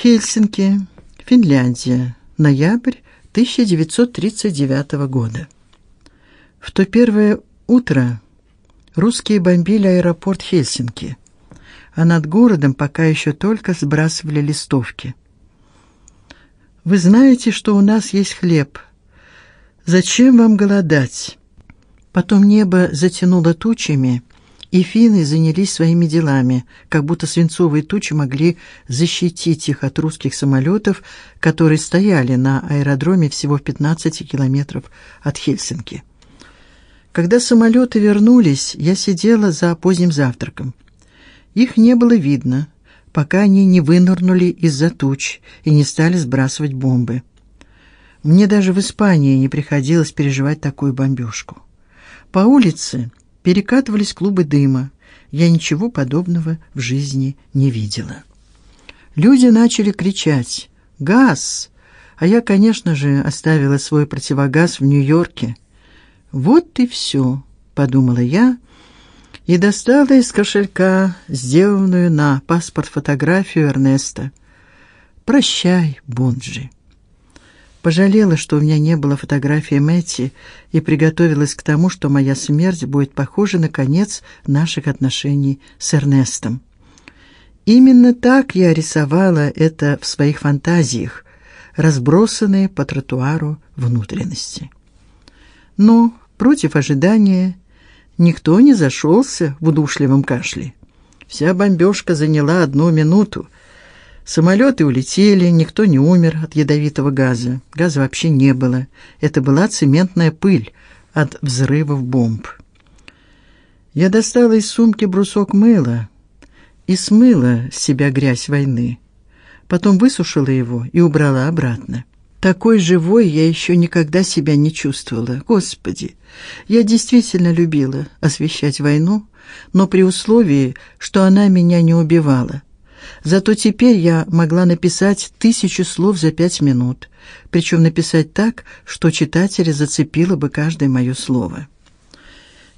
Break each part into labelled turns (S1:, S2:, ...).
S1: Хельсинки, Финляндия. Ноябрь 1939 года. В то первое утро русские бомбили аэропорт Хельсинки, а над городом пока еще только сбрасывали листовки. Вы знаете, что у нас есть хлеб. Зачем вам голодать? Потом небо затянуло тучами, и финны занялись своими делами, как будто свинцовые тучи могли защитить их от русских самолетов, которые стояли на аэродроме всего в 15 километров от Хельсинки. Когда самолеты вернулись, я сидела за поздним завтраком. Их не было видно, пока они не вынырнули из-за туч и не стали сбрасывать бомбы. Мне даже в Испании не приходилось переживать такую бомбежку. По улице перекатывались клубы дыма. Я ничего подобного в жизни не видела. Люди начали кричать: "Газ!" А я, конечно же, оставила свой противогаз в Нью-Йорке. Вот и все, подумала я и достала из кошелька сделанную на паспорт фотографию Эрнеста. Прощай, Бонджи. Пожалела, что у меня не было фотографии Мэтти, и приготовилась к тому, что моя смерть будет похожа на конец наших отношений с Эрнестом. Именно так я рисовала это в своих фантазиях, разбросанные по тротуару внутренности. Но против ожидания никто не зашелся в удушливом кашле. Вся бомбежка заняла одну минуту. Самолеты улетели, никто не умер от ядовитого газа. Газа вообще не было. Это была цементная пыль от взрывов бомб. Я достала из сумки брусок мыла и смыла с себя грязь войны. Потом высушила его и убрала обратно. Такой живой я еще никогда себя не чувствовала. Господи, я действительно любила освещать войну, но при условии, что она меня не убивала. Зато теперь я могла написать тысячу слов за пять минут, причем написать так, что читателя зацепило бы каждое мое слово.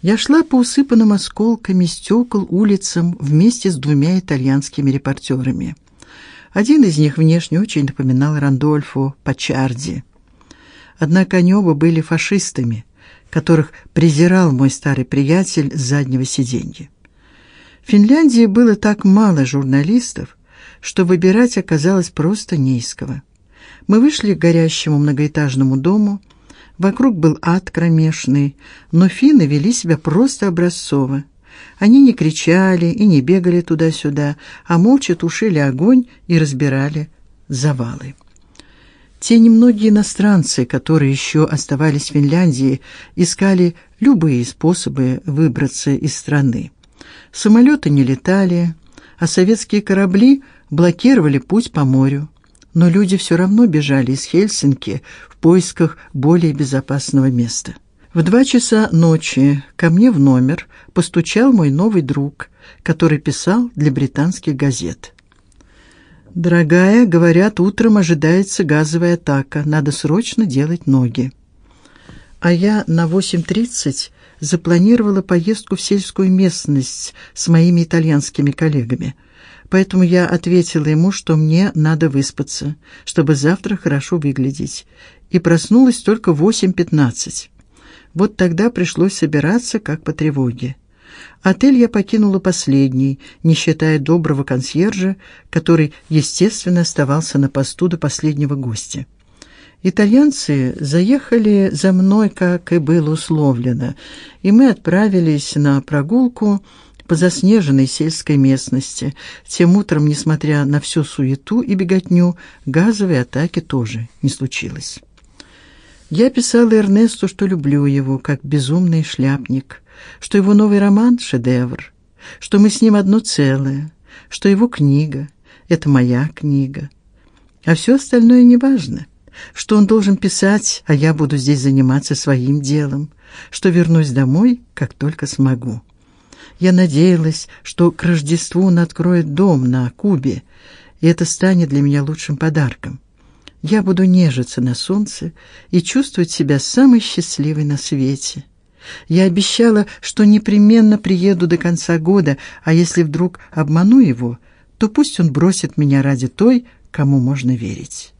S1: Я шла по усыпанным осколками стекол улицам вместе с двумя итальянскими репортерами. Один из них внешне очень напоминал Рандольфо Пачарди. Однако они оба были фашистами, которых презирал мой старый приятель с заднего сиденья. В Финляндии было так мало журналистов, что выбирать оказалось просто не из кого. Мы вышли к горящему многоэтажному дому. Вокруг был ад кромешный, но финны вели себя просто образцово. Они не кричали и не бегали туда-сюда, а молча тушили огонь и разбирали завалы. Те немногие иностранцы, которые еще оставались в Финляндии, искали любые способы выбраться из страны. Самолеты не летали, а советские корабли блокировали путь по морю. Но люди все равно бежали из Хельсинки в поисках более безопасного места. В два часа ночи ко мне в номер постучал мой новый друг, который писал для британских газет. Дорогая, говорят, утром ожидается газовая атака. Надо срочно делать ноги. А я на 8:30 запланировала поездку в сельскую местность с моими итальянскими коллегами. Поэтому я ответила ему, что мне надо выспаться, чтобы завтра хорошо выглядеть, и проснулась только в 8:15. Вот тогда пришлось собираться как по тревоге. Отель я покинула последний, не считая доброго консьержа, который, естественно, оставался на посту до последнего гостя. Итальянцы заехали за мной, как и было условлено, и мы отправились на прогулку по заснеженной сельской местности. Тем утром, несмотря на всю суету и беготню, газовой атаки тоже не случилось. Я писала Эрнесту, что люблю его как безумный шляпник, что его новый роман шедевр, что мы с ним одно целое, что его книга это моя книга. А все остальное неважно что он должен писать, а я буду здесь заниматься своим делом, что вернусь домой, как только смогу. Я надеялась, что к Рождеству он откроет дом на Кубе, и это станет для меня лучшим подарком. Я буду нежиться на солнце и чувствовать себя самой счастливой на свете. Я обещала, что непременно приеду до конца года, а если вдруг обману его, то пусть он бросит меня ради той, кому можно верить.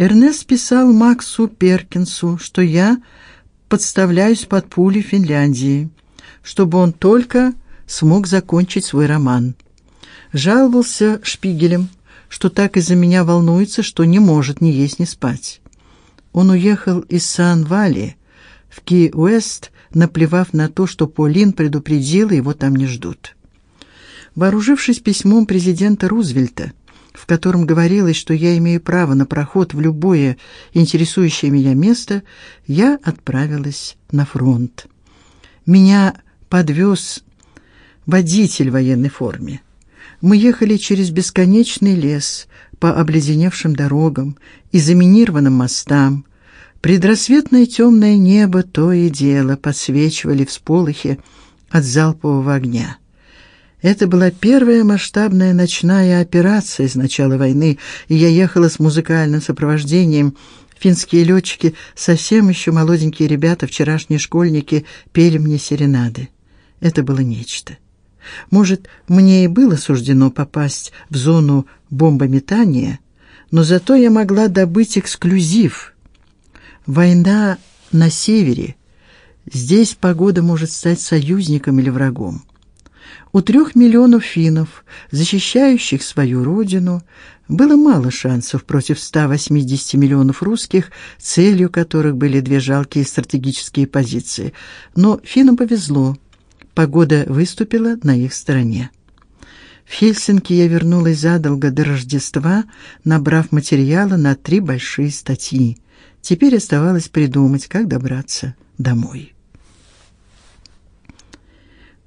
S1: Эрнест писал Максу Перкинсу, что я подставляюсь под пули Финляндии, чтобы он только смог закончить свой роман. Жаловался Шпигелем, что так из-за меня волнуется, что не может ни есть, ни спать. Он уехал из Сан-Вали в Ки-Уэст, наплевав на то, что Полин предупредила, его там не ждут. Вооружившись письмом президента Рузвельта, в котором говорилось, что я имею право на проход в любое интересующее меня место, я отправилась на фронт. Меня подвез водитель в военной форме. Мы ехали через бесконечный лес по обледеневшим дорогам и заминированным мостам. Предрассветное темное небо то и дело подсвечивали всполохи от залпового огня. Это была первая масштабная ночная операция с начала войны, и я ехала с музыкальным сопровождением. Финские летчики, совсем еще молоденькие ребята, вчерашние школьники, пели мне серенады. Это было нечто. Может, мне и было суждено попасть в зону бомбометания, но зато я могла добыть эксклюзив. Война на севере. Здесь погода может стать союзником или врагом. У трех миллионов финнов, защищающих свою родину, было мало шансов против 180 миллионов русских, целью которых были две жалкие стратегические позиции. Но финнам повезло. Погода выступила на их стороне. В Хельсинки я вернулась задолго до Рождества, набрав материала на три большие статьи. Теперь оставалось придумать, как добраться домой.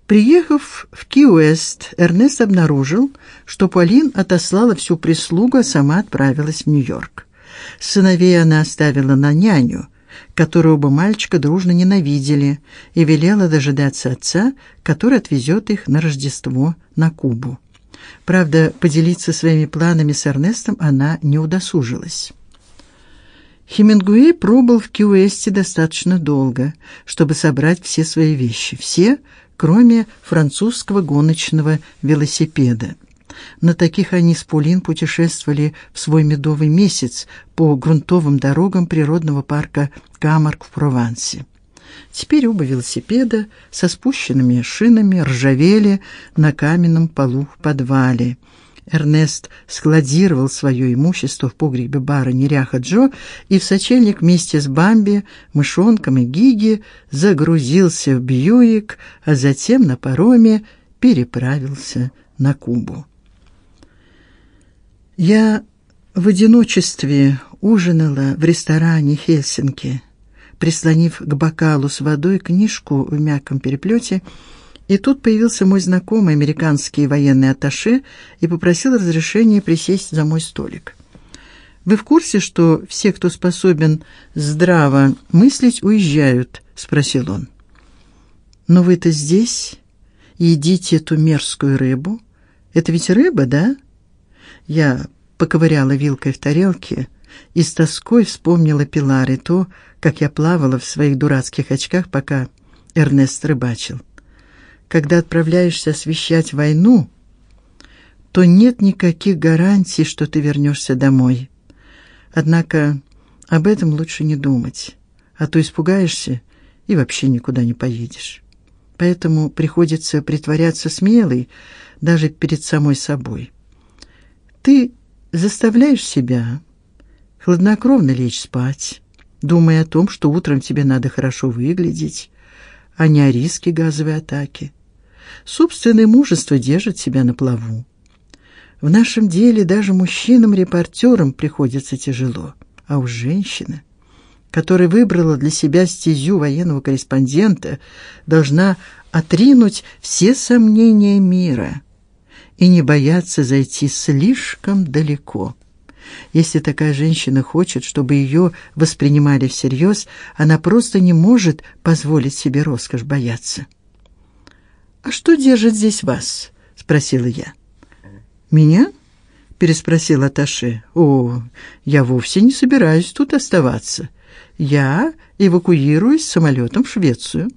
S1: Приехав в Ки-Уэст, Эрнест обнаружил, что Полин отослала всю прислугу, а сама отправилась в Нью-Йорк. Сыновей она оставила на няню, которую оба мальчика дружно ненавидели, и велела дожидаться отца, который отвезет их на Рождество на Кубу. Правда, поделиться своими планами с Эрнестом она не удосужилась. Хемингуэй пробыл в Ки-Уэсте достаточно долго, чтобы собрать все свои вещи, все, кроме французского гоночного велосипеда. На таких они с Полин путешествовали в свой медовый месяц по грунтовым дорогам природного парка Камарк в Провансе. Теперь оба велосипеда со спущенными шинами ржавели на каменном полу в подвале. Эрнест складировал свое имущество в погребе бара Неряха Джо и в сочельник вместе с Бамби, мышонком и Гиги загрузился в Бьюик, а затем на пароме переправился на Кубу. Я в одиночестве ужинала в ресторане Хельсинки, прислонив к бокалу с водой книжку в мягком переплете и тут появился мой знакомый американский военный атташе и попросил разрешения присесть за мой столик. Вы в курсе, что все, кто способен здраво мыслить, уезжают, спросил он. Но вы-то здесь едите эту мерзкую рыбу. Это ведь рыба, да? Я поковыряла вилкой в тарелке и с тоской вспомнила Пилар и то, как я плавала в своих дурацких очках, пока Эрнест рыбачил когда отправляешься освещать войну, то нет никаких гарантий, что ты вернешься домой. Однако об этом лучше не думать, а то испугаешься и вообще никуда не поедешь. Поэтому приходится притворяться смелой даже перед самой собой. Ты заставляешь себя хладнокровно лечь спать, думая о том, что утром тебе надо хорошо выглядеть, а не о риске газовой атаки. Собственное мужество держит себя на плаву. В нашем деле даже мужчинам-репортерам приходится тяжело, а у женщины, которая выбрала для себя стезю военного корреспондента, должна отринуть все сомнения мира и не бояться зайти слишком далеко. Если такая женщина хочет, чтобы ее воспринимали всерьез, она просто не может позволить себе роскошь бояться. А что держит здесь вас? спросила я. Меня? переспросил Аташе. О, я вовсе не собираюсь тут оставаться. Я эвакуируюсь самолетом в Швецию.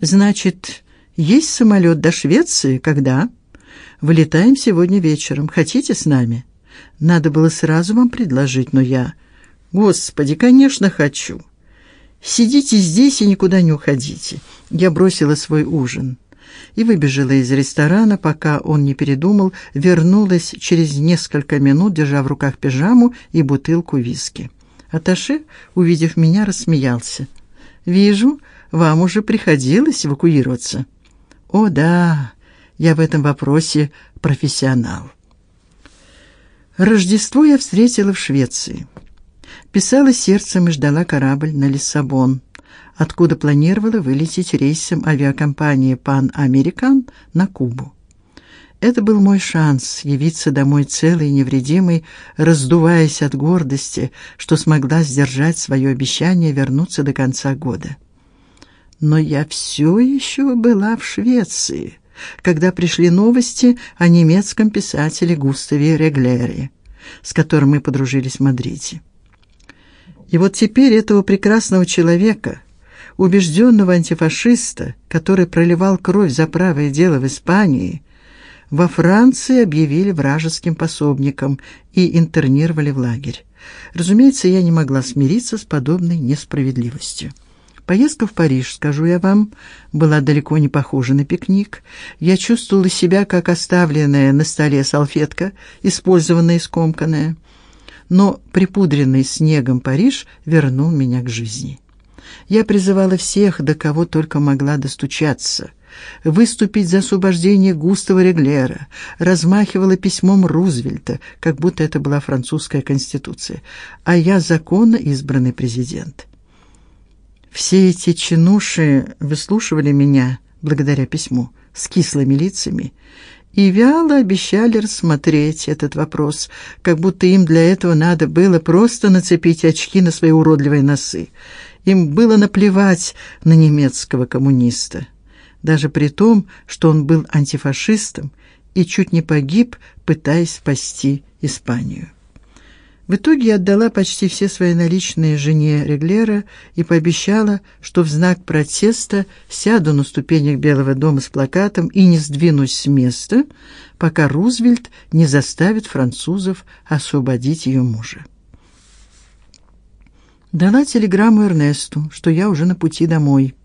S1: Значит, Есть самолет до Швеции, когда? Вылетаем сегодня вечером. Хотите с нами? Надо было сразу вам предложить, но я Господи, конечно, хочу. Сидите здесь и никуда не уходите. Я бросила свой ужин и выбежала из ресторана, пока он не передумал, вернулась через несколько минут, держа в руках пижаму и бутылку виски. Аташе, увидев меня, рассмеялся. Вижу, вам уже приходилось эвакуироваться. О, да, я в этом вопросе профессионал. Рождество я встретила в Швеции. Писала сердцем и ждала корабль на Лиссабон, откуда планировала вылететь рейсом авиакомпании Pan American на Кубу. Это был мой шанс явиться домой целой и невредимой, раздуваясь от гордости, что смогла сдержать свое обещание вернуться до конца года. Но я все еще была в Швеции, когда пришли новости о немецком писателе Густаве Реглере, с которым мы подружились в Мадриде. И вот теперь этого прекрасного человека, убежденного антифашиста, который проливал кровь за правое дело в Испании, во Франции объявили вражеским пособником и интернировали в лагерь. Разумеется, я не могла смириться с подобной несправедливостью. Поездка в Париж, скажу я вам, была далеко не похожа на пикник. Я чувствовала себя как оставленная на столе салфетка, использованная и скомканная но припудренный снегом Париж вернул меня к жизни. Я призывала всех, до кого только могла достучаться, выступить за освобождение Густава Реглера, размахивала письмом Рузвельта, как будто это была французская конституция, а я законно избранный президент. Все эти чинуши выслушивали меня благодаря письму с кислыми лицами и вяло обещали рассмотреть этот вопрос, как будто им для этого надо было просто нацепить очки на свои уродливые носы. Им было наплевать на немецкого коммуниста, даже при том, что он был антифашистом и чуть не погиб, пытаясь спасти Испанию. В итоге я отдала почти все свои наличные жене Реглера и пообещала, что в знак протеста сяду на ступенях Белого дома с плакатом и не сдвинусь с места, пока Рузвельт не заставит французов освободить ее мужа. Дала телеграмму Эрнесту, что я уже на пути домой.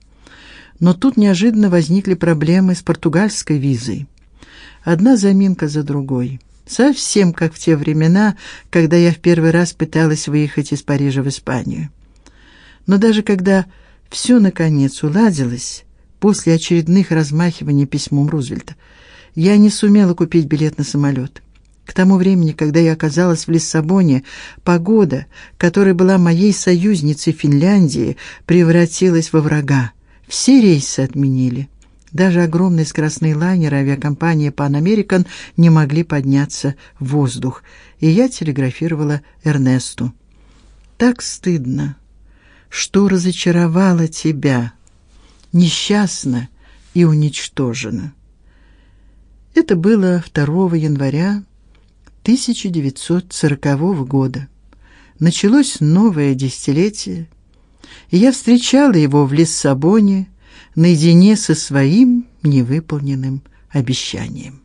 S1: Но тут неожиданно возникли проблемы с португальской визой. Одна заминка за другой. Совсем как в те времена, когда я в первый раз пыталась выехать из Парижа в Испанию. Но даже когда все наконец уладилось, после очередных размахиваний письмом Рузвельта, я не сумела купить билет на самолет. К тому времени, когда я оказалась в Лиссабоне, погода, которая была моей союзницей Финляндии, превратилась во врага. Все рейсы отменили. Даже огромные скоростные лайнеры авиакомпании Pan American не могли подняться в воздух, и я телеграфировала Эрнесту. Так стыдно, что разочаровала тебя, несчастна и уничтожена. Это было 2 января 1940 года. Началось новое десятилетие, и я встречала его в Лиссабоне наедине со своим невыполненным обещанием.